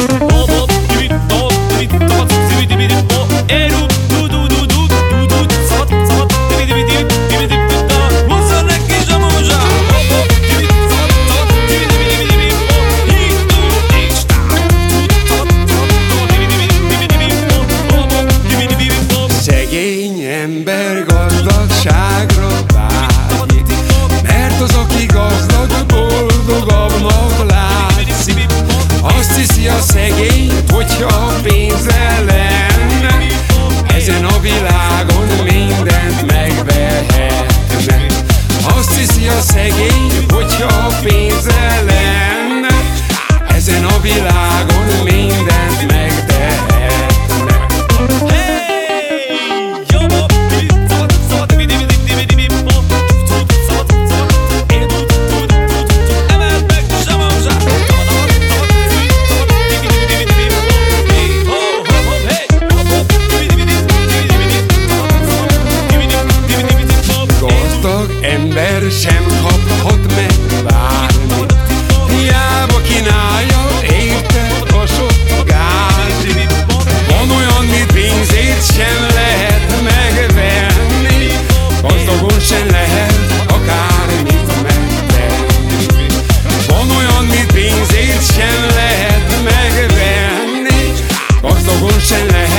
Oh. A szegény, hogyha pénze lenne. Ezen a világon mindent sem kaphat meg bármit. Hiába kínálja érted a sok gázsit Van olyan, mit pénzért sem lehet megvenni. Gazdagon sem lehet akármit megvenni Van olyan, mit pénzért sem lehet megvenni. Gazdagon sem lehet